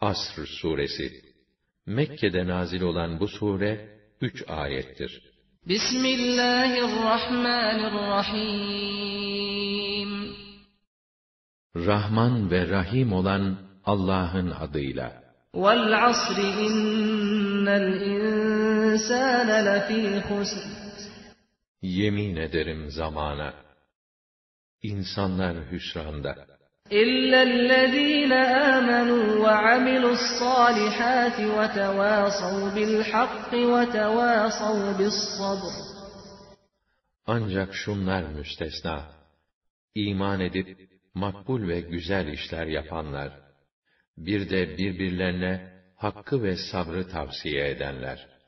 Asr suresi Mekke'de nazil olan bu sure üç ayettir. Bismillahirrahmanirrahim. Rahman ve Rahim olan Allah'ın adıyla. Vel asri innel insâne lefî husr. Yemin ederim zamana. İnsanlar hüsranda. Ancak şunlar müstesna. İman edip makbul ve güzel işler yapanlar, bir de birbirlerine hakkı ve sabrı tavsiye edenler.